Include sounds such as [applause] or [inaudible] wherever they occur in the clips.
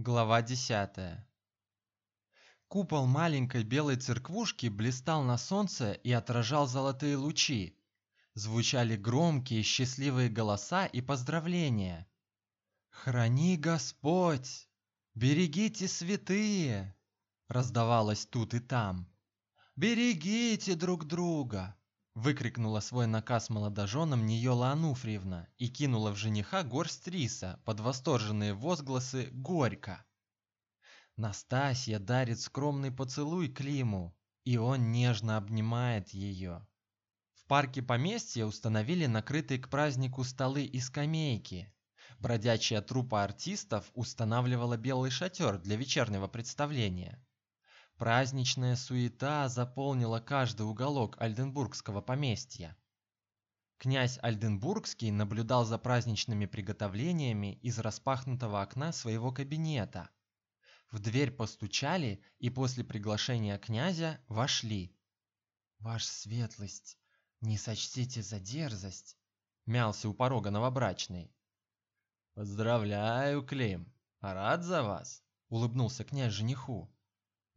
Глава 10. Купол маленькой белой церквушки блистал на солнце и отражал золотые лучи. Звучали громкие счастливые голоса и поздравления. Храни Господь, берегите святые, раздавалось тут и там. Берегите друг друга, выкрикнула свой наказ молодоженам Ниёла Ануфриевна и кинула в жениха горсть риса под восторженные возгласы «Горько!». Настасья дарит скромный поцелуй Климу, и он нежно обнимает ее. В парке поместья установили накрытые к празднику столы и скамейки. Бродячая труппа артистов устанавливала белый шатер для вечернего представления. Праздничная суета заполнила каждый уголок Альденбургского поместья. Князь Альденбургский наблюдал за праздничными приготовлениями из распахнутого окна своего кабинета. В дверь постучали, и после приглашения князя вошли. Ваша светлость, не сочтите за дерзость, мялся у порога новобрачный. Поздравляю, Клим. Рад за вас, улыбнулся князь жениху.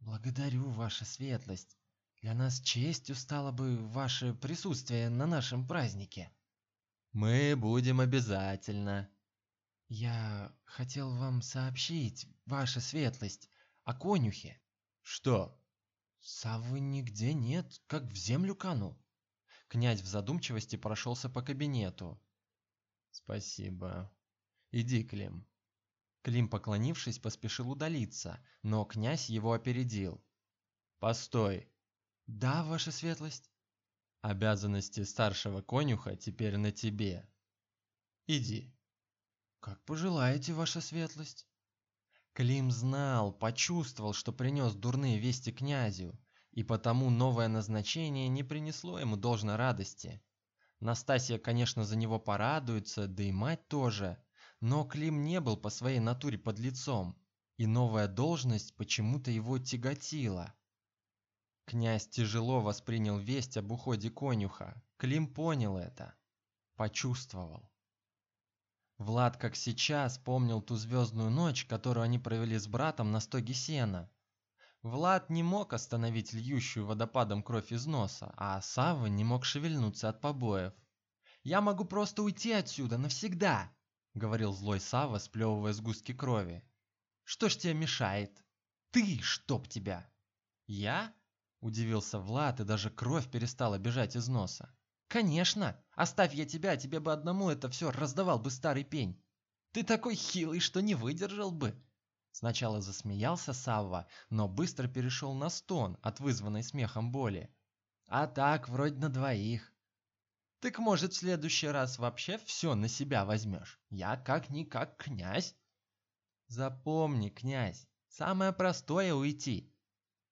Благодарю, ваша светлость. Для нас честью стало бы ваше присутствие на нашем празднике. Мы будем обязательно, я хотел вам сообщить, ваша светлость, о конюхе. Что? Савы нигде нет, как в землю канул. Князь в задумчивости прошелся по кабинету. Спасибо. Иди, Клим. Клим, поклонившись, поспешил удалиться, но князь его опередил. Постой. Да, ваша светлость. Обязанности старшего конюха теперь на тебе. Иди. Как пожелаете, ваша светлость. Клим знал, почувствовал, что принес дурные вести князю, и потому новое назначение не принесло ему должной радости. Настасья, конечно, за него порадуется, да и мать тоже, но Клим не был по своей натуре под лицом, и новая должность почему-то его тяготила. Князь тяжело воспринял весть об уходе конюха. Клим понял это, почувствовал. Влад, как сейчас, помнил ту звездную ночь, которую они провели с братом на стоге сена. Влад не мог остановить льющую водопадом кровь из носа, а Савва не мог шевельнуться от побоев. Я могу просто уйти отсюда навсегда, говорил злой Савва, сплевывая сгустки крови. Что ж тебе мешает? Ты, чтоб тебя. Я? удивился Влад, и даже кровь перестала бежать из носа. Конечно, оставь я тебя, тебе бы одному это все раздавал бы старый пень. Ты такой хилый, что не выдержал бы. Сначала засмеялся Савва, но быстро перешел на стон от вызванной смехом боли. А так, вроде на двоих. Так может, в следующий раз вообще все на себя возьмешь? Я как никак князь. Запомни, князь, самое простое уйти.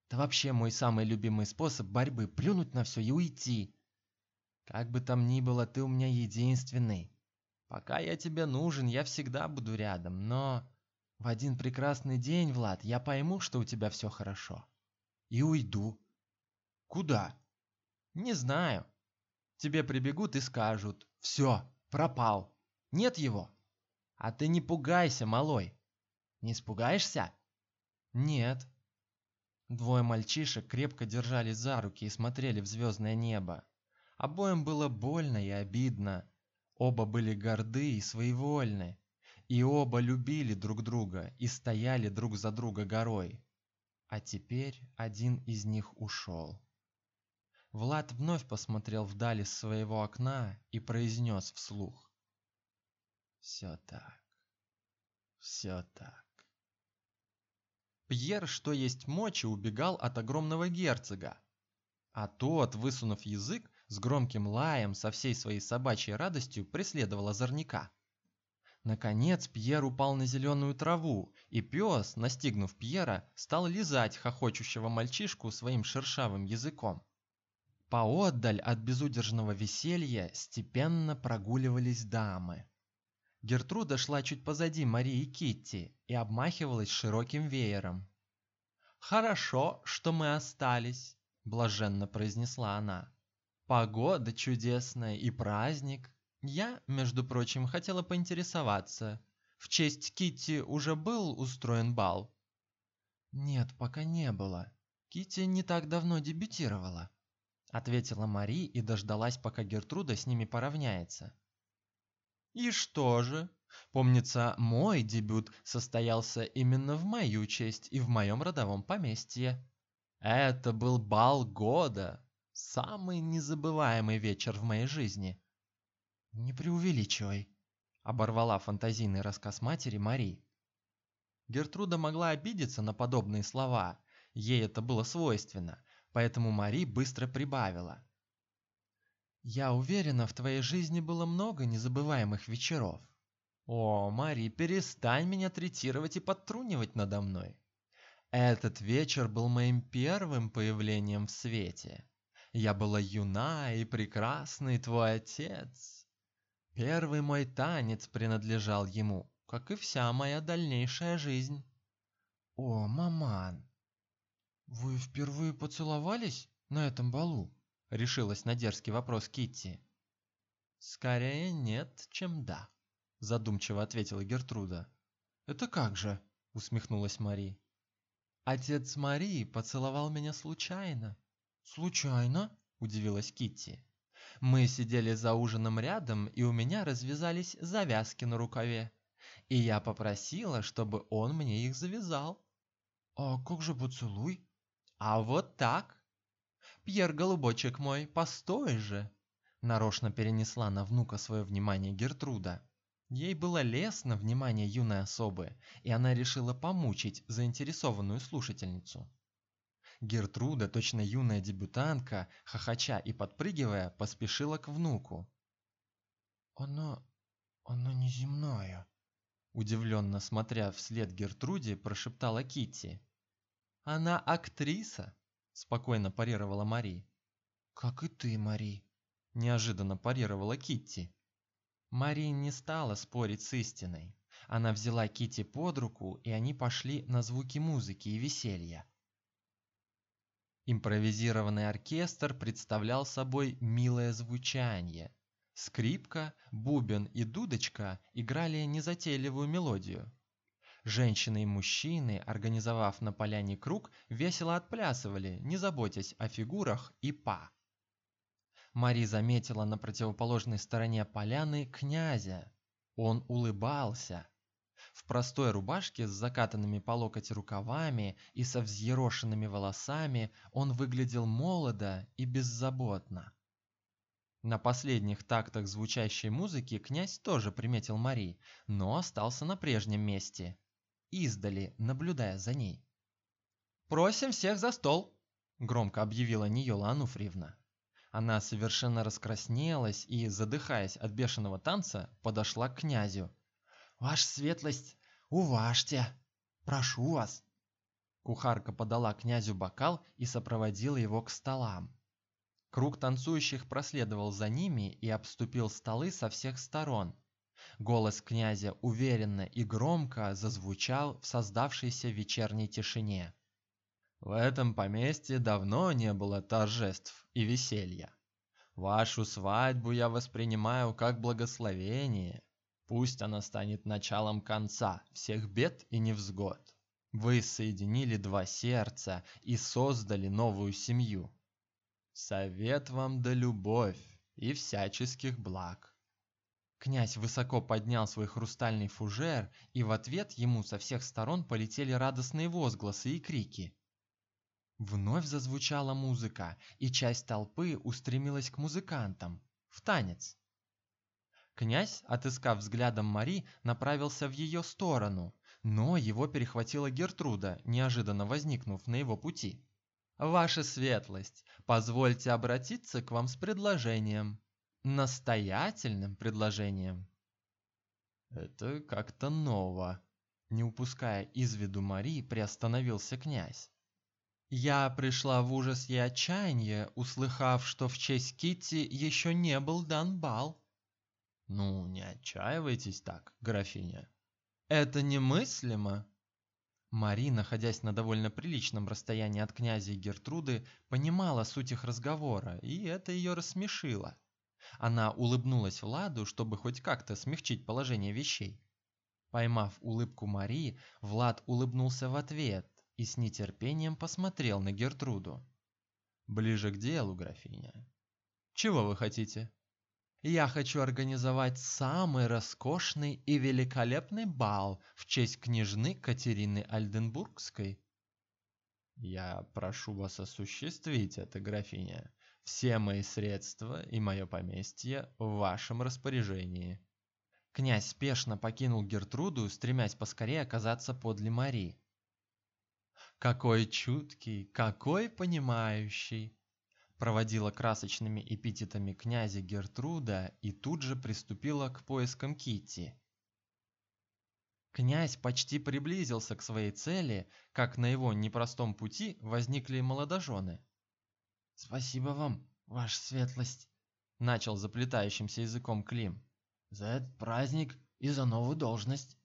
Да вообще мой самый любимый способ борьбы плюнуть на все и уйти. Как бы там ни было, ты у меня единственный. Пока я тебе нужен, я всегда буду рядом, но в один прекрасный день, Влад, я пойму, что у тебя все хорошо. И уйду. Куда? Не знаю. Тебе прибегут и скажут: "Все, пропал. Нет его". А ты не пугайся, малой. Не испугаешься? Нет. Двое мальчишек крепко держались за руки и смотрели в звездное небо. Обоим было больно и обидно. Оба были горды и своевольны, и оба любили друг друга и стояли друг за друга горой. А теперь один из них ушел. Влад вновь посмотрел вдаль из своего окна и произнес вслух: «Все так, все так». Пьер, что есть мочи, убегал от огромного герцога, а тот, высунув язык, с громким лаем со всей своей собачьей радостью преследовал озорника. Наконец Пьер упал на зеленую траву, и пес, настигнув Пьера, стал лизать хохочущего мальчишку своим шершавым языком. Поотдаль от безудержного веселья степенно прогуливались дамы. Гертруда шла чуть позади Марии Китти и обмахивалась широким веером. Хорошо, что мы остались, блаженно произнесла она. Погода чудесная и праздник. Я, между прочим, хотела поинтересоваться, В честь Китти уже был устроен бал? Нет, пока не было. Китти не так давно дебютировала, ответила Мари и дождалась, пока Гертруда с ними поравняется. И что же? Помнится, мой дебют состоялся именно в мою честь и в моем родовом поместье. Это был бал года, самый незабываемый вечер в моей жизни. Не преувеличивай, оборвала фантазийный рассказ матери Мари. Гертруда могла обидеться на подобные слова, ей это было свойственно, поэтому Мари быстро прибавила: "Я уверена, в твоей жизни было много незабываемых вечеров. О, Мари, перестань меня третировать и подтрунивать надо мной. Этот вечер был моим первым появлением в свете. Я была юна и прекрасный твой отец. Первый мой танец принадлежал ему, как и вся моя дальнейшая жизнь. О, маман, вы впервые поцеловались на этом балу? Решилась на дерзкий вопрос Китти. Скорее нет, чем да, задумчиво ответила Гертруда. Это как же? усмехнулась Мари. Отец Марии поцеловал меня случайно. Случайно? удивилась Китти. Мы сидели за ужином рядом, и у меня развязались завязки на рукаве и я попросила, чтобы он мне их завязал. А как же поцелуй? А вот так. Пьер голубочек мой, постой же. Нарочно перенесла на внука свое внимание Гертруда. Ей было лестно внимание юной особы, и она решила помучить заинтересованную слушательницу. Гертруда, точно юная дебютантка, хохоча и подпрыгивая, поспешила к внуку. Она она неземная, удивленно смотря вслед Гертруде, прошептала Китти. Она актриса, спокойно парировала Мари. Как и ты, Мари, неожиданно парировала Китти. Мари не стала спорить с истиной. Она взяла Китти под руку, и они пошли на звуки музыки и веселья. Импровизированный оркестр представлял собой милое звучание, Скрипка, бубен и дудочка играли незатейливую мелодию. Женщины и мужчины, организовав на поляне круг, весело отплясывали, не заботясь о фигурах и па. Мари заметила на противоположной стороне поляны князя. Он улыбался. В простой рубашке с закатанными по локоть рукавами и со взъерошенными волосами он выглядел молодо и беззаботно. На последних тактах звучащей музыки князь тоже приметил Мари, но остался на прежнем месте, издали, наблюдая за ней. Просим всех за стол, громко объявила Ниола Ануфриевна. Она совершенно раскраснелась и, задыхаясь от бешеного танца, подошла к князю. Ваша светлость, уважьте, прошу вас. Кухарка подала князю бокал и сопроводила его к столам. Круг танцующих проследовал за ними и обступил столы со всех сторон. Голос князя уверенно и громко зазвучал в создавшейся вечерней тишине. В этом поместье давно не было торжеств и веселья. Вашу свадьбу я воспринимаю как благословение. Пусть она станет началом конца всех бед и невзгод. Вы соединили два сердца и создали новую семью. Совет вам да любовь и всяческих благ. Князь высоко поднял свой хрустальный фужер, и в ответ ему со всех сторон полетели радостные возгласы и крики. Вновь зазвучала музыка, и часть толпы устремилась к музыкантам в танец. Князь, отыскав взглядом Мари, направился в ее сторону, но его перехватила Гертруда, неожиданно возникнув на его пути. Ваша светлость, позвольте обратиться к вам с предложением, настоятельным предложением. Это как-то ново. Не упуская из виду Мари, приостановился князь. Я пришла в ужас и отчаяние, услыхав, что в честь Китти еще не был дан бал. Ну, не отчаивайтесь так, графиня. Это немыслимо. Мари, находясь на довольно приличном расстоянии от князя и Гертруды, понимала суть их разговора, и это ее рассмешило. Она улыбнулась Владу, чтобы хоть как-то смягчить положение вещей. Поймав улыбку Марии, Влад улыбнулся в ответ и с нетерпением посмотрел на Гертруду. Ближе к делу, графиня. Чего вы хотите? Я хочу организовать самый роскошный и великолепный бал в честь княжны Катерины Альденбургской. Я прошу вас осуществить это, графиня. Все мои средства и мое поместье в вашем распоряжении. Князь спешно покинул Гертруду, стремясь поскорее оказаться подле Мари. Какой чуткий, какой понимающий, проводила красочными эпитетами князя Гертруда и тут же приступила к поискам Китти. Князь почти приблизился к своей цели, как на его непростом пути возникли молодожены. Спасибо вам, ваша светлость, начал заплетающимся языком Клим. За этот праздник и за новую должность.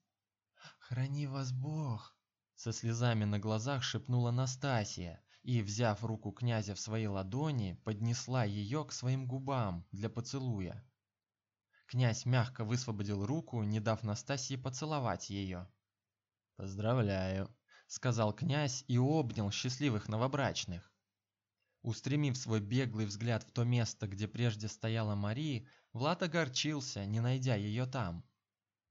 Храни вас Бог, со слезами на глазах шепнула Настасья и, взяв руку князя в свои ладони, поднесла ее к своим губам для поцелуя. Князь мягко высвободил руку, не дав Настасье поцеловать ее. "Поздравляю", сказал князь и обнял счастливых новобрачных. Устремив свой беглый взгляд в то место, где прежде стояла Мария, Влад огорчился, не найдя ее там.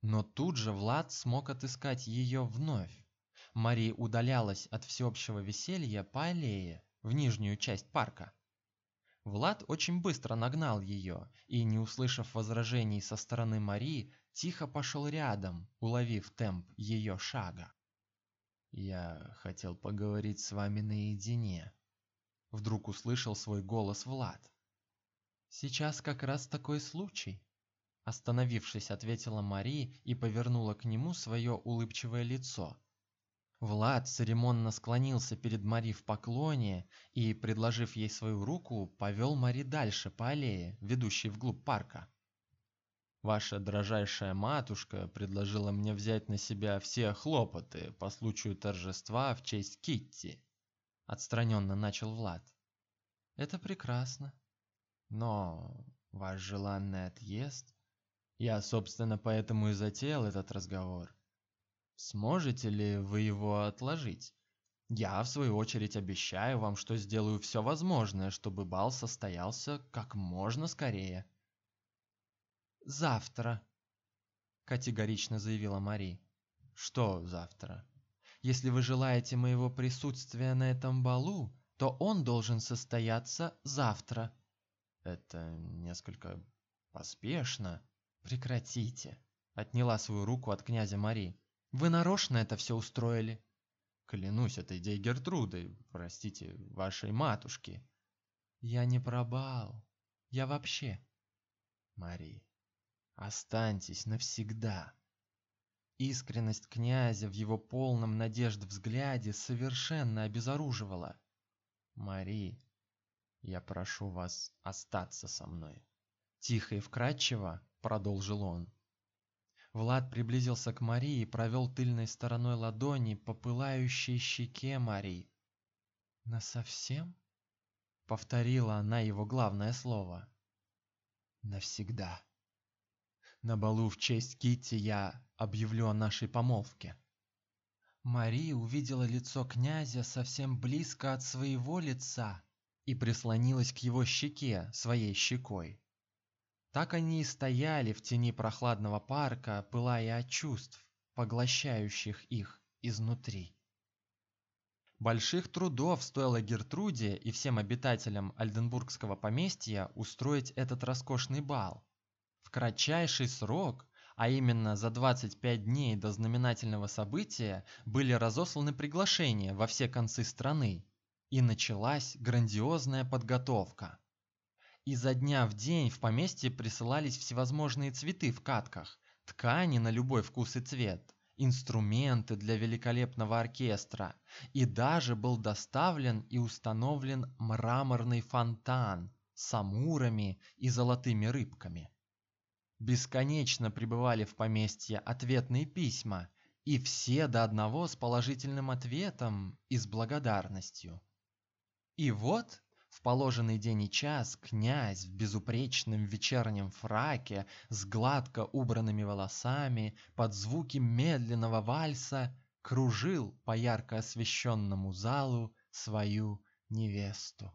Но тут же Влад смог отыскать ее вновь. Мария удалялась от всеобщего веселья по аллее в нижнюю часть парка. Влад очень быстро нагнал ее и, не услышав возражений со стороны Марии, тихо пошел рядом, уловив темп ее шага. Я хотел поговорить с вами наедине. Вдруг услышал свой голос Влад. Сейчас как раз такой случай. Остановившись, ответила Мария и повернула к нему свое улыбчивое лицо. Влад церемонно склонился перед Мари в поклоне и, предложив ей свою руку, повел Мари дальше по аллее, ведущей вглубь парка. Ваша дрожайшая матушка предложила мне взять на себя все хлопоты по случаю торжества в честь Китти. Отстраненно начал Влад. Это прекрасно. Но ваш желанный отъезд, я, собственно, поэтому и затеял этот разговор. Сможете ли вы его отложить? Я в свою очередь обещаю вам, что сделаю все возможное, чтобы бал состоялся как можно скорее. Завтра, категорично заявила Мари. Что завтра? Если вы желаете моего присутствия на этом балу, то он должен состояться завтра. Это несколько поспешно. Прекратите, отняла свою руку от князя Мари. Вы нарочно это все устроили. Клянусь этой идеей Гертруды, простите, вашей матушки. Я не пробал. Я вообще. Мари, останьтесь навсегда. Искренность князя в его полном надежд взгляде совершенно обезоруживала. Мари, я прошу вас остаться со мной. Тихо и вкрадчиво продолжил он. Влад приблизился к Марии и провел тыльной стороной ладони по пылающей щеке Марии. На совсем? повторила она его главное слово. Навсегда. На балу в честь Китти я объявлю о нашей помолвке. Мария увидела лицо князя совсем близко от своего лица и прислонилась к его щеке своей щекой. Так они и стояли в тени прохладного парка, пылая от чувств, поглощающих их изнутри. Больших трудов стоило Гертруде и всем обитателям Альденбургского поместья устроить этот роскошный бал. В кратчайший срок, а именно за 25 дней до знаменательного события, были разосланы приглашения во все концы страны, и началась грандиозная подготовка. Изо дня в день в поместье присылались всевозможные цветы в катках, ткани на любой вкус и цвет, инструменты для великолепного оркестра, и даже был доставлен и установлен мраморный фонтан с амурами и золотыми рыбками. Бесконечно прибывали в поместье ответные письма, и все до одного с положительным ответом и с благодарностью. И вот В положенный день и час князь в безупречном вечернем фраке с гладко убранными волосами под звуки медленного вальса кружил по ярко освещенному залу свою невесту.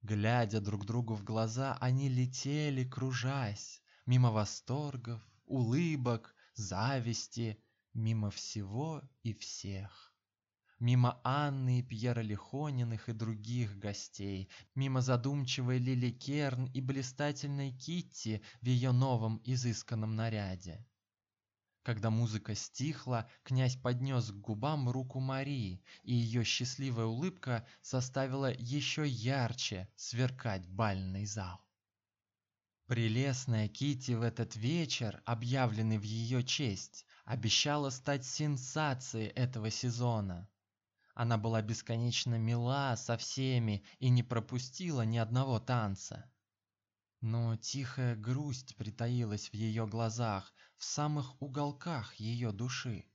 Глядя друг другу в глаза, они летели, кружась, мимо восторгов, улыбок, зависти, мимо всего и всех. Мимо Анны и Пьера Лихониных и других гостей, мимо задумчивой Лили Керн и блистательной Китти в ее новом изысканном наряде. Когда музыка стихла, князь поднес к губам руку Марии, и ее счастливая улыбка заставила еще ярче сверкать бальный зал. Прелестная Кити в этот вечер, объявленный в ее честь, обещала стать сенсацией этого сезона. Она была бесконечно мила со всеми и не пропустила ни одного танца. Но тихая грусть притаилась в ее глазах, в самых уголках ее души.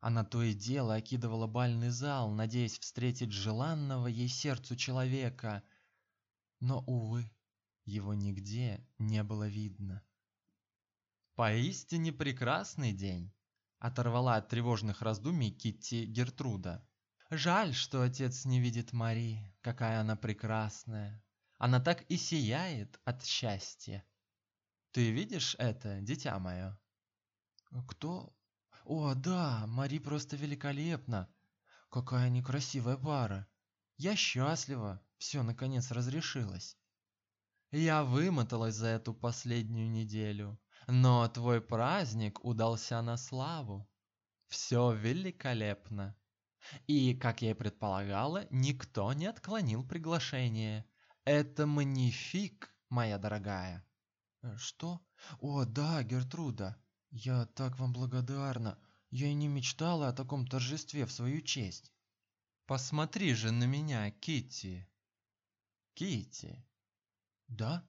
Она то и дело окидывала бальный зал, надеясь встретить желанного ей сердцу человека, но увы, его нигде не было видно. Поистине прекрасный день, оторвала от тревожных раздумий Китти Гертруда. Жаль, что отец не видит Мари, какая она прекрасная. Она так и сияет от счастья. Ты видишь это, дитя мое? Кто? О, да, Мари просто великолепна. Какая некрасивая пара. Я счастлива, все наконец разрешилось. Я вымоталась за эту последнюю неделю, но твой праздник удался на славу. Все великолепно. И, как я и предполагала, никто не отклонил приглашение. Это манифик, моя дорогая. Э, что? О, да, Гертруда. Я так вам благодарна. Я и не мечтала о таком торжестве в свою честь. Посмотри же на меня, Китти. Китти. Да?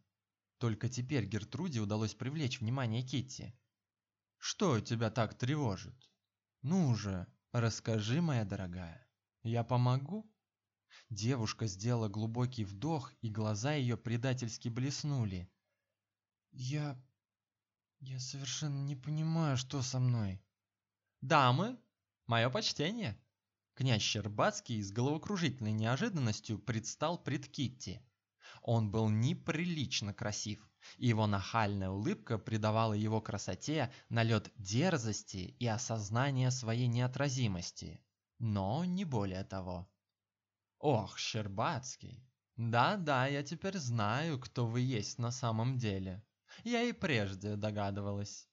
Только теперь Гертруде удалось привлечь внимание Китти. Что тебя так тревожит? Ну же, расскажи, моя дорогая. Я помогу? Девушка сделала глубокий вдох, и глаза ее предательски блеснули. Я я совершенно не понимаю, что со мной. Дамы, мое почтение. Князь Щербацкий с головокружительной неожиданностью предстал пред Китти. Он был неприлично красив, его нахальная улыбка придавала его красоте налет дерзости и осознания своей неотразимости, но не более того. Ох, Щербацкий. Да-да, я теперь знаю, кто вы есть на самом деле. Я и прежде догадывалась.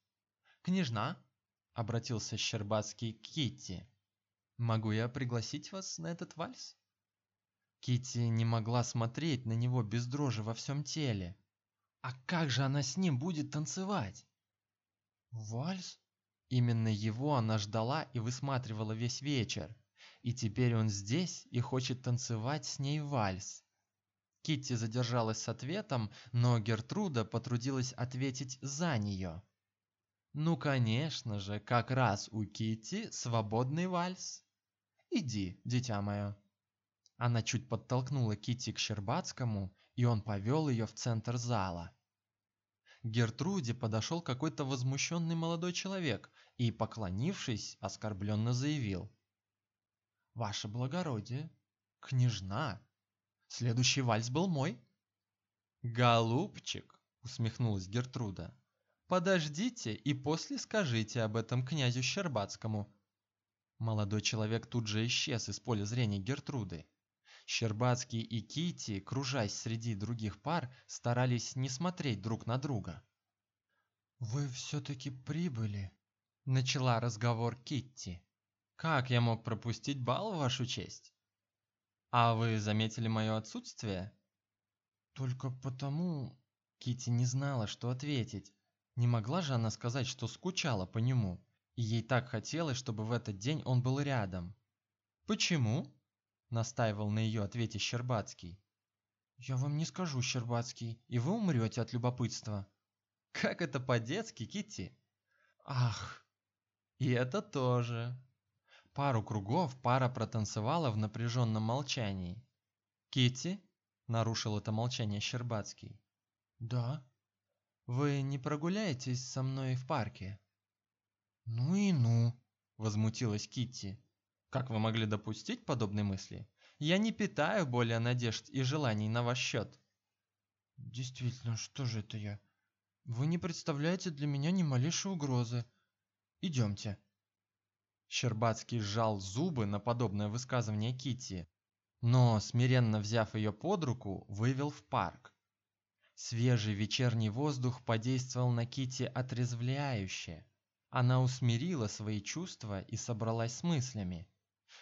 Княжна, обратился Щербацкий к Китти. Могу я пригласить вас на этот вальс? Китти не могла смотреть на него без дрожи во всем теле. А как же она с ним будет танцевать? Вальс? Именно его она ждала и высматривала весь вечер и теперь он здесь и хочет танцевать с ней вальс. Китти задержалась с ответом, но Гертруда потрудилась ответить за нее. Ну, конечно же, как раз у Китти свободный вальс. Иди, дитя мое. Она чуть подтолкнула Китти к Щербацкому, и он повел ее в центр зала. К Гертруде подошел какой-то возмущенный молодой человек и, поклонившись, оскорбленно заявил: Ваше благородие, княжна, следующий вальс был мой. Голубчик, усмехнулась Гертруда. Подождите и после скажите об этом князю Щербацкому. Молодой человек тут же исчез из поля зрения Гертруды. Щербацкий и Кити, кружась среди других пар, старались не смотреть друг на друга. Вы все таки прибыли, начала разговор Китти. Как я мог пропустить бал, вашу честь? А вы заметили мое отсутствие? Только потому, Кити не знала, что ответить. Не могла же она сказать, что скучала по нему, и ей так хотелось, чтобы в этот день он был рядом. Почему? Настаивал на ее ответе Щербацкий. Я вам не скажу, Щербацкий, и вы умрете от любопытства. Как это по-детски, Кити? Ах, и это тоже. Пару кругов пара протанцевала в напряженном молчании. Кити, нарушил это молчание Щербацкий. Да. Вы не прогуляетесь со мной в парке? Ну и ну, возмутилась Китти. Как вы могли допустить подобные мысли? Я не питаю более надежд и желаний на ваш счет. Действительно, что же это я? Вы не представляете для меня ни малейшей угрозы. Идемте. Щербацкий сжал зубы на подобное высказывание Китти, но смиренно взяв ее под руку, вывел в парк. Свежий вечерний воздух подействовал на Кити отрезвляюще. Она усмирила свои чувства и собралась с мыслями.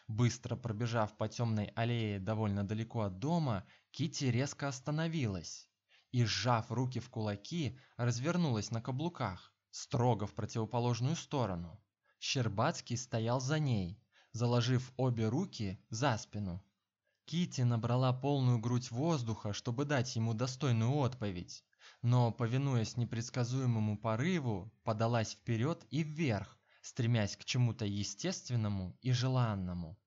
Быстро пробежав по темной аллее довольно далеко от дома, Кити резко остановилась и, сжав руки в кулаки, развернулась на каблуках, строго в противоположную сторону. Щербацкий стоял за ней, заложив обе руки за спину. Кити набрала полную грудь воздуха, чтобы дать ему достойную отповедь, но, повинуясь непредсказуемому порыву, подалась вперед и вверх, стремясь к чему-то естественному и желанному.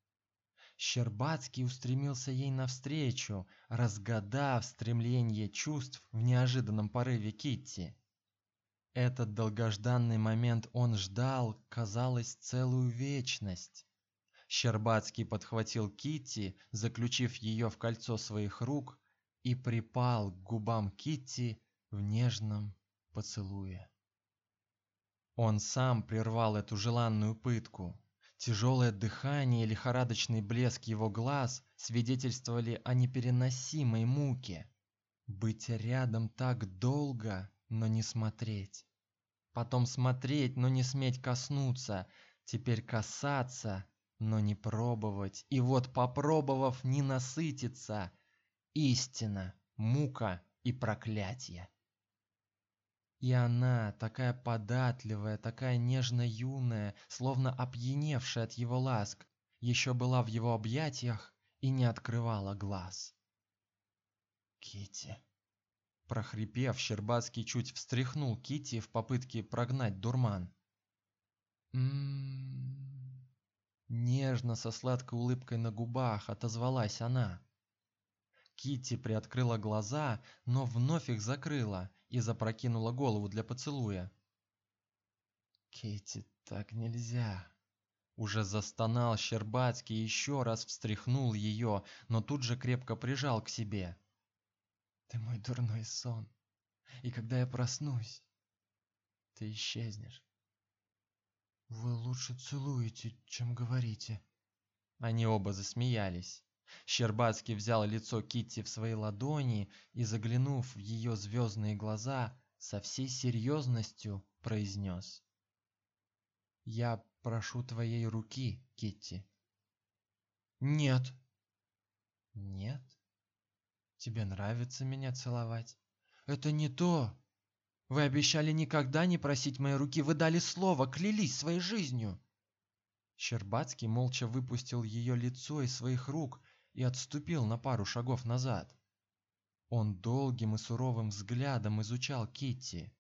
Щербацкий устремился ей навстречу, разгадав стремление чувств в неожиданном порыве Китти. Этот долгожданный момент он ждал, казалось, целую вечность. Щербацкий подхватил Китти, заключив ее в кольцо своих рук, и припал к губам Китти в нежном поцелуе. Он сам прервал эту желанную пытку. Тяжелое дыхание и лихорадочный блеск его глаз свидетельствовали о непереносимой муке. Быть рядом так долго, но не смотреть. Потом смотреть, но не сметь коснуться, теперь касаться, но не пробовать, и вот попробовав не насытиться, истина, мука и проклятие. И она, такая податливая, такая нежно-юная, словно опьяневшая от его ласк, еще была в его объятиях и не открывала глаз. Кити, прохрипев, Щербацкий чуть встряхнул Кити в попытке прогнать дурман. М-м. Нежно, со сладкой улыбкой на губах отозвалась она. Китти приоткрыла глаза, но вновь их закрыла и запрокинула голову для поцелуя. Китти, так нельзя. Уже застонал Щербацкий и еще раз встряхнул ее, но тут же крепко прижал к себе. Ты мой дурной сон. И когда я проснусь, ты исчезнешь. Вы лучше целуете, чем говорите. Они оба засмеялись. Щербацкий взял лицо Китти в свои ладони и, заглянув в ее звездные глаза, со всей серьезностью произнес: "Я прошу твоей руки, Китти". "Нет". "Нет? Тебе нравится меня целовать?" "Это не то. Вы обещали никогда не просить моей руки, вы дали слово, клялись своей жизнью. Щербацкий молча выпустил ее лицо из своих рук и отступил на пару шагов назад. Он долгим и суровым взглядом изучал Китти.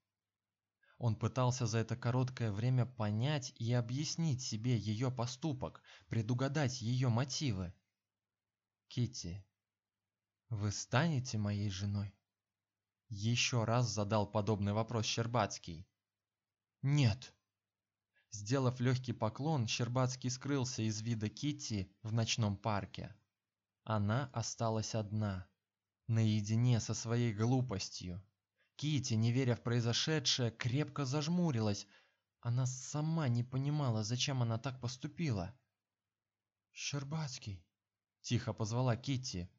Он пытался за это короткое время понять и объяснить себе ее поступок, предугадать ее мотивы. Китти, вы станете моей женой? Еще раз задал подобный вопрос Щербацкий. Нет. Сделав легкий поклон, Щербацкий скрылся из вида Китти в ночном парке. Она осталась одна, наедине со своей глупостью. Китти, не веря в произошедшее, крепко зажмурилась. Она сама не понимала, зачем она так поступила. Щербацкий, тихо позвала Китти.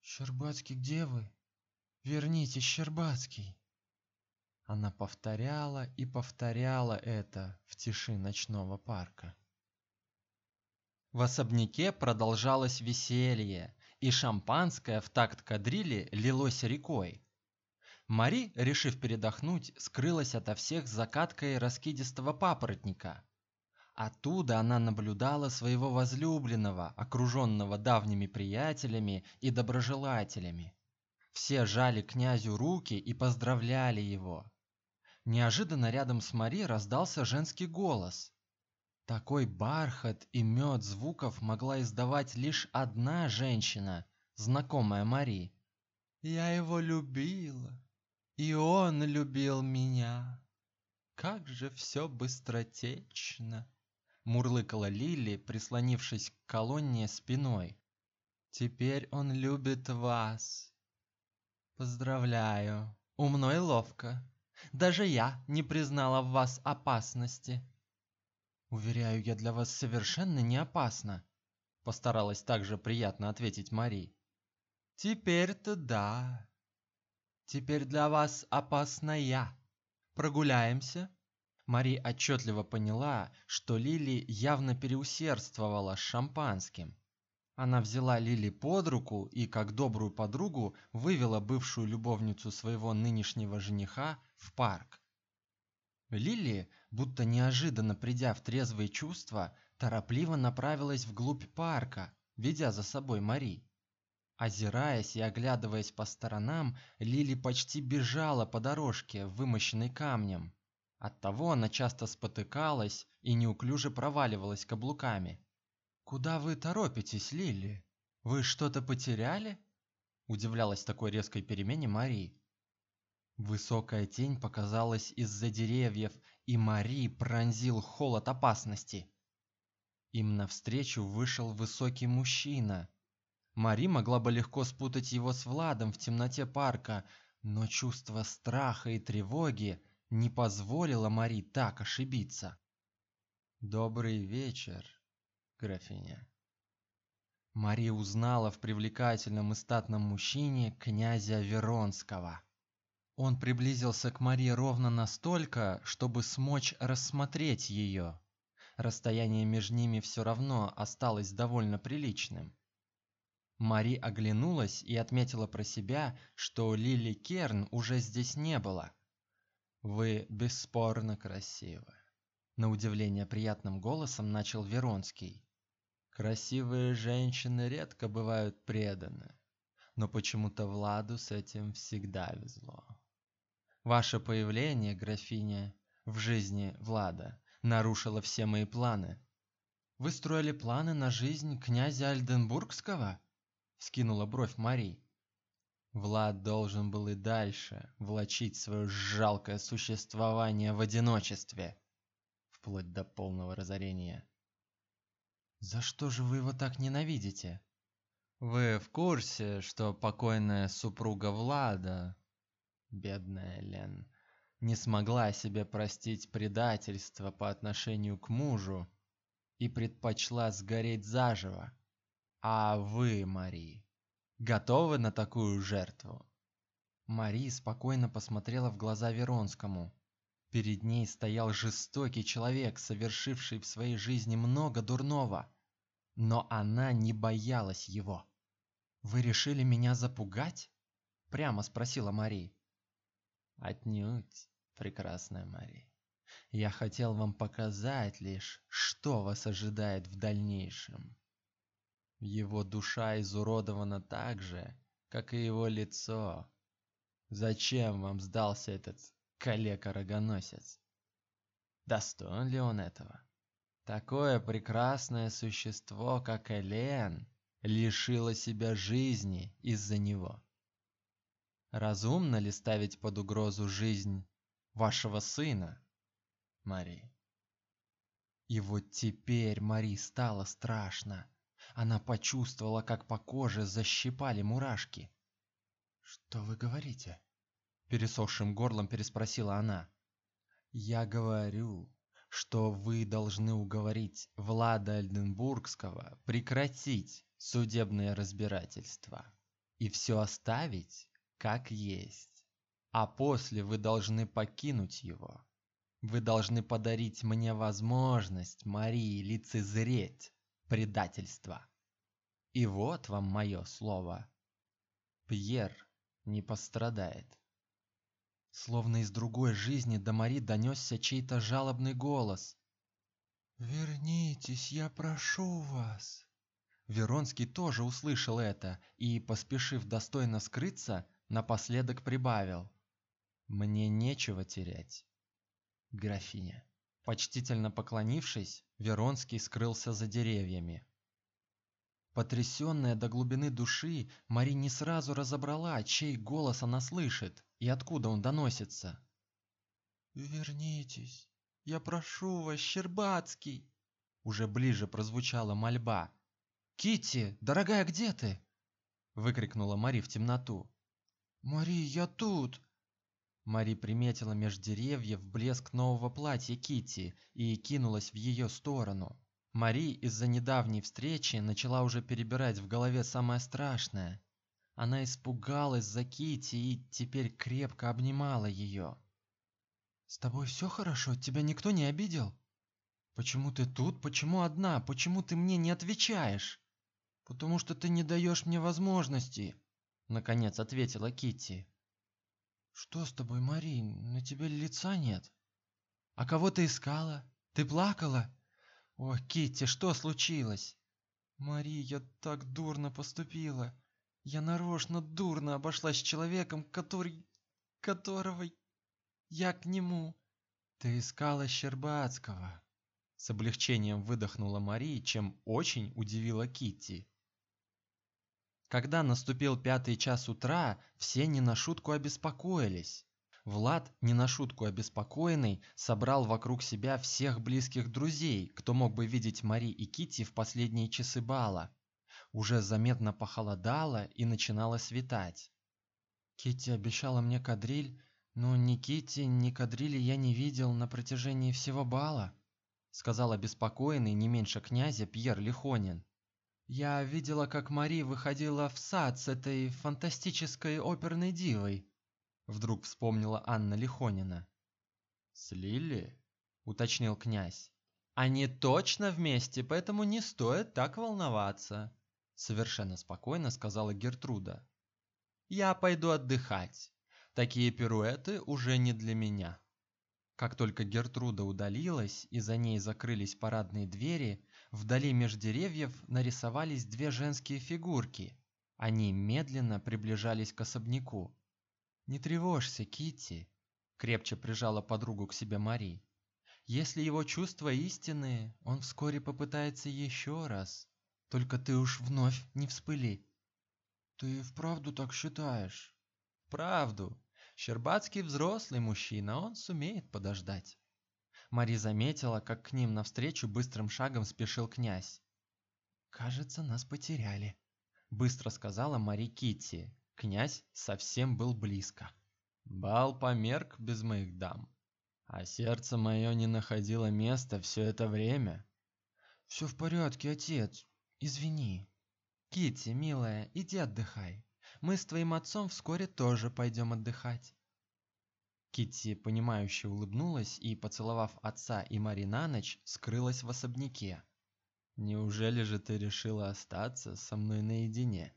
Щербацкий, где вы? Верните, Щербацкий. Она повторяла и повторяла это в тиши ночного парка. В особняке продолжалось веселье, и шампанское в такт кадрили лилось рекой. Мари, решив передохнуть, скрылась ото всех за каткой раскидистого папоротника. Оттуда она наблюдала своего возлюбленного, окруженного давними приятелями и доброжелателями. Все жали князю руки и поздравляли его. Неожиданно рядом с Мари раздался женский голос. Такой бархат и мед звуков могла издавать лишь одна женщина, знакомая Мари. Я его любила, и он любил меня. Как же все быстротечно, мурлыкала Лили, прислонившись к колонне спиной. Теперь он любит вас. Поздравляю. Умно и ловко. Даже я не признала в вас опасности. Уверяю, я для вас совершенно не опасна, постаралась также приятно ответить Мари. Теперь-то да. Теперь для вас опасна я. Прогуляемся? Мари отчетливо поняла, что Лили явно переусердствовала с шампанским. Она взяла Лили под руку и, как добрую подругу, вывела бывшую любовницу своего нынешнего жениха в парк. Лили, будто неожиданно придя в трезвые чувства, торопливо направилась вглубь парка, ведя за собой Мари. Озираясь и оглядываясь по сторонам, Лили почти бежала по дорожке, вымощенной камнем. Оттого она часто спотыкалась и неуклюже проваливалась каблуками. Куда вы торопитесь, Лили? Вы что-то потеряли? Удивлялась такой резкой перемене Мари. Высокая тень показалась из-за деревьев, и Мари пронзил холод опасности. Им навстречу вышел высокий мужчина. Мари могла бы легко спутать его с Владом в темноте парка, но чувство страха и тревоги не позволило Мари так ошибиться. Добрый вечер, графиня. Мария узнала в привлекательном и статном мужчине князя Веронского. Он приблизился к Марии ровно настолько, чтобы смочь рассмотреть ее. Расстояние между ними все равно осталось довольно приличным. Мари оглянулась и отметила про себя, что Лили Керн уже здесь не было. Вы бесспорно красивы, на удивление приятным голосом начал Веронский. Красивые женщины редко бывают преданы, но почему-то Владу с этим всегда везло. Ваше появление, графиня, в жизни Влада нарушило все мои планы. Вы строили планы на жизнь князя Альденбургского? скинула бровь Мари. Влад должен был и дальше влачить свое жалкое существование в одиночестве, вплоть до полного разорения. За что же вы его так ненавидите? Вы в курсе, что покойная супруга Влада, бедная Лен, не смогла себе простить предательство по отношению к мужу и предпочла сгореть заживо? А вы, Мари, готовы на такую жертву? Мари спокойно посмотрела в глаза Веронскому. Перед ней стоял жестокий человек, совершивший в своей жизни много дурного, но она не боялась его. Вы решили меня запугать? прямо спросила Мари. Отнюдь, прекрасная Мари. Я хотел вам показать лишь, что вас ожидает в дальнейшем. Его душа изуродована так же, как и его лицо. Зачем вам сдался этот калека-рогоносец. Достоин ли он этого? Такое прекрасное существо, как Элен, лишило себя жизни из-за него. Разумно ли ставить под угрозу жизнь вашего сына, Мари? И вот теперь Мари стало страшно. Она почувствовала, как по коже защипали мурашки. Что вы говорите? пересохшим горлом переспросила она. Я говорю, что вы должны уговорить Влада Альденбургского прекратить судебное разбирательство и все оставить как есть. А после вы должны покинуть его. Вы должны подарить мне возможность Марии лицезреть предательство. И вот вам мое слово. Пьер не пострадает. Словно из другой жизни до Мари донесся чей-то жалобный голос. Вернитесь, я прошу вас. Веронский тоже услышал это и, поспешив достойно скрыться, напоследок прибавил: Мне нечего терять, графиня. Почтительно поклонившись, Веронский скрылся за деревьями. Потрясенная до глубины души, Мари не сразу разобрала, чей голос она слышит и откуда он доносится. Вернитесь, я прошу вас, Щербацкий. Уже ближе прозвучала мольба. Кити, дорогая, где ты? выкрикнула Мари в темноту. Мари, я тут. Мари приметила меж деревьев блеск нового платья Кити и кинулась в ее сторону. Мари из-за недавней встречи начала уже перебирать в голове самое страшное. Она испугалась за Кити и теперь крепко обнимала ее. С тобой все хорошо? Тебя никто не обидел? Почему ты тут? Почему одна? Почему ты мне не отвечаешь? Потому что ты не даешь мне возможности, наконец ответила Кити. Что с тобой, Мари? На тебе лица нет. А кого ты искала? Ты плакала? О, Китти, что случилось? Мари, я так дурно поступила. Я нарочно дурно обошлась с человеком, который которого я к нему. Ты искала Щербацкого. С облегчением выдохнула Мари, чем очень удивила Китти. Когда наступил пятый час утра, все не на шутку обеспокоились. Влад, не на шутку обеспокоенный, собрал вокруг себя всех близких друзей, кто мог бы видеть Мари и Кити в последние часы бала. Уже заметно похолодало и начинало светать. Кити обещала мне кадриль, но ни Кити, ни кадрили я не видел на протяжении всего бала, сказал обеспокоенный не меньше князя Пьер Лихонин. Я видела, как Мари выходила в сад с этой фантастической оперной дивой. Вдруг вспомнила Анна Лихонина. С Лили? уточнил князь. Они точно вместе, поэтому не стоит так волноваться, совершенно спокойно сказала Гертруда. Я пойду отдыхать. Такие пируэты уже не для меня. Как только Гертруда удалилась и за ней закрылись парадные двери, Вдали меж деревьев нарисовались две женские фигурки. Они медленно приближались к особняку. Не тревожься, Китти, крепче прижала подругу к себе Мари. Если его чувства истинные, он вскоре попытается еще раз. Только ты уж вновь не вспыли. Ты вправду так считаешь? Правду. Щербацкий взрослый мужчина, он сумеет подождать. Мари заметила, как к ним навстречу быстрым шагом спешил князь. Кажется, нас потеряли, быстро сказала Мари Китти. Князь совсем был близко. Бал померк без моих дам, а сердце мое не находило места все это время. Все в порядке, отец. Извини. Китти, милая, иди отдыхай. Мы с твоим отцом вскоре тоже пойдем отдыхать. Китти, понимающе улыбнулась и, поцеловав отца и Мари на ночь, скрылась в особняке. Неужели же ты решила остаться со мной наедине?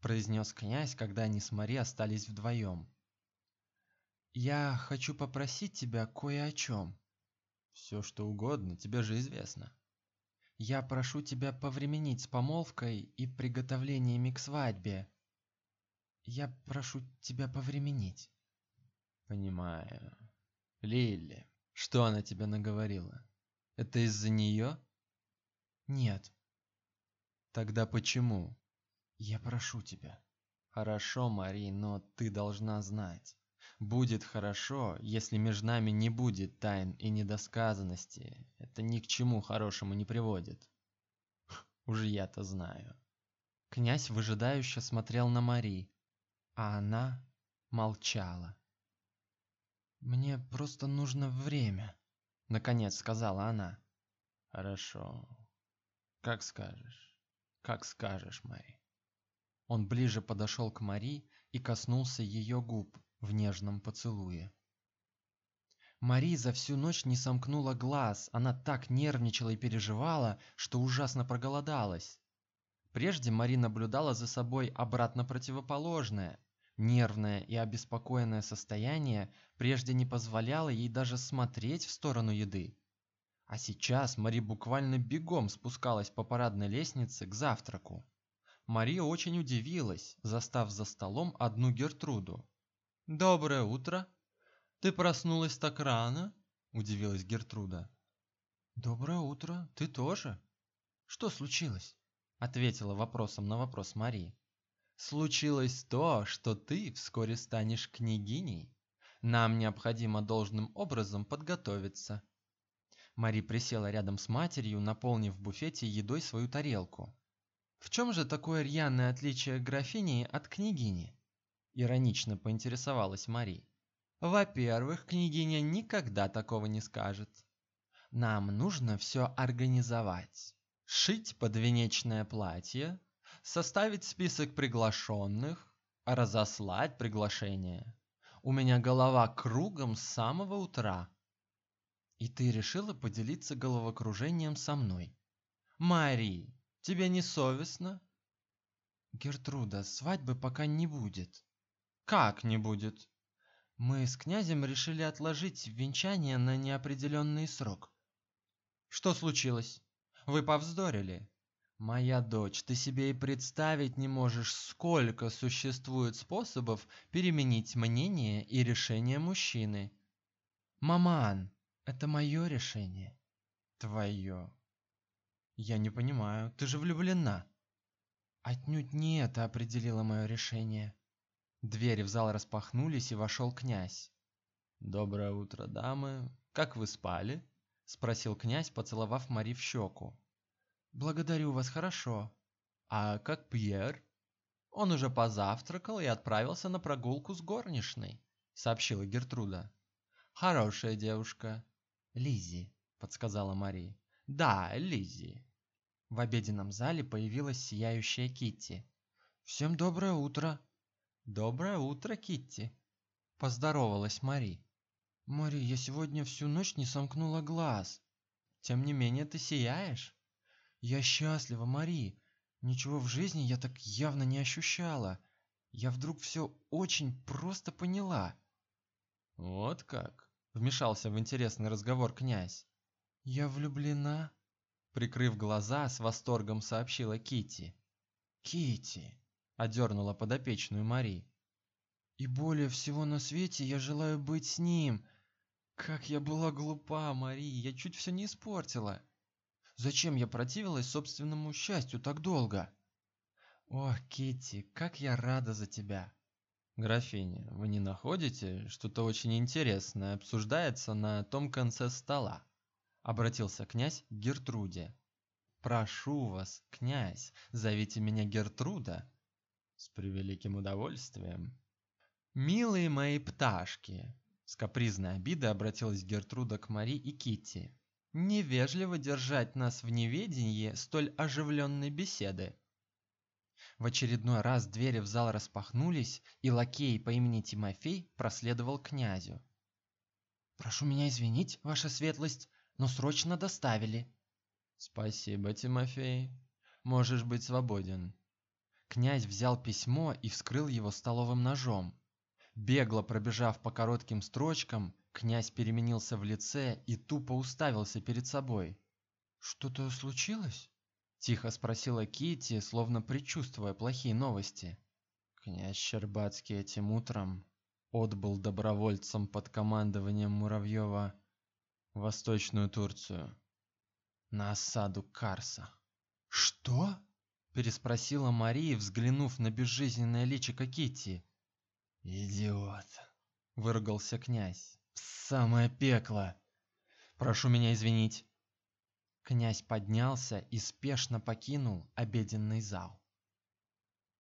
произнес князь, когда они с Мари остались вдвоем. Я хочу попросить тебя кое о чем. Все, что угодно, тебе же известно. Я прошу тебя повременить с помолвкой и приготовлениями к свадьбе. Я прошу тебя повременить. Понимаю. Лили, что она тебе наговорила? Это из-за нее? Нет. Тогда почему? Я прошу тебя. Хорошо, Мари, но ты должна знать. Будет хорошо, если между нами не будет тайн и недосказанности. Это ни к чему хорошему не приводит. [laughs] Уже я-то знаю. Князь выжидающе смотрел на Мари, а она молчала. Мне просто нужно время, наконец сказала она. Хорошо. Как скажешь. Как скажешь, Мари. Он ближе подошел к Мари и коснулся ее губ в нежном поцелуе. Мари за всю ночь не сомкнула глаз, она так нервничала и переживала, что ужасно проголодалась. Прежде Мари наблюдала за собой обратно противоположное, Нервное и обеспокоенное состояние прежде не позволяло ей даже смотреть в сторону еды. А сейчас Мари буквально бегом спускалась по парадной лестнице к завтраку. Мария очень удивилась, застав за столом одну Гертруду. Доброе утро. Ты проснулась так рано? удивилась Гертруда. Доброе утро. Ты тоже? Что случилось? ответила вопросом на вопрос Мари. Случилось то, что ты вскоре станешь княгиней. Нам необходимо должным образом подготовиться. Мари присела рядом с матерью, наполнив в буфете едой свою тарелку. В чем же такое рьяное отличие графини от княгини? Иронично поинтересовалась Мари. Во-первых, княгиня никогда такого не скажет. Нам нужно все организовать. Шить подвенечное платье, составить список приглашенных, разослать приглашение. У меня голова кругом с самого утра. И ты решила поделиться головокружением со мной. Мари, тебе не совестно? Гертруда, свадьбы пока не будет. Как не будет? Мы с князем решили отложить венчание на неопределенный срок. Что случилось? Вы повздорили? Моя дочь, ты себе и представить не можешь, сколько существует способов переменить мнение и решение мужчины. Маман, это мое решение. Твое. Я не понимаю, ты же влюблена. Отнюдь не это определило мое решение. Двери в зал распахнулись, и вошел князь. Доброе утро, дамы. Как вы спали? спросил князь, поцеловав Мари в щеку. Благодарю вас, хорошо. А как Пьер? Он уже позавтракал и отправился на прогулку с горничной, сообщила Гертруда. Хорошая девушка. Лизи, подсказала Мари. Да, Лизи. В обеденном зале появилась сияющая Китти. Всем доброе утро, Доброе утро, Китти, поздоровалась Мари. Мари, я сегодня всю ночь не сомкнула глаз. Тем не менее ты сияешь. Я счастлива, Мари. Ничего в жизни я так явно не ощущала. Я вдруг все очень просто поняла. Вот как? Вмешался в интересный разговор князь. Я влюблена, прикрыв глаза, с восторгом сообщила Китти. Китти, одернула подопечную Мари. И более всего на свете я желаю быть с ним. Как я была глупа, Мари, я чуть все не испортила. Зачем я противилась собственному счастью так долго? Ох, Китти, как я рада за тебя. Графиня, вы не находите, что-то очень интересное обсуждается на том конце стола? Обратился князь к Гертруде. Прошу вас, князь, зовите меня Гертруда. С превеликим удовольствием. Милые мои пташки, с капризной обидой обратилась Гертруда к Мари и Китти. Невежливо держать нас в неведении столь оживленной беседы. В очередной раз двери в зал распахнулись, и лакей по имени Тимофей проследовал к князю. Прошу меня извинить, ваша светлость, но срочно доставили. Спасибо, Тимофей. Можешь быть свободен. Князь взял письмо и вскрыл его столовым ножом. Бегло пробежав по коротким строчкам, князь переменился в лице и тупо уставился перед собой. Что-то случилось? тихо спросила Кити, словно предчувствуя плохие новости. Князь Щербацкий этим утром отбыл добровольцем под командованием Муравьева в Восточную Турцию на осаду Карса. Что? переспросила Мария, взглянув на безжизненное личико Кити. Идиот, выругался князь. Самое пекло. Прошу меня извинить. Князь поднялся и спешно покинул обеденный зал.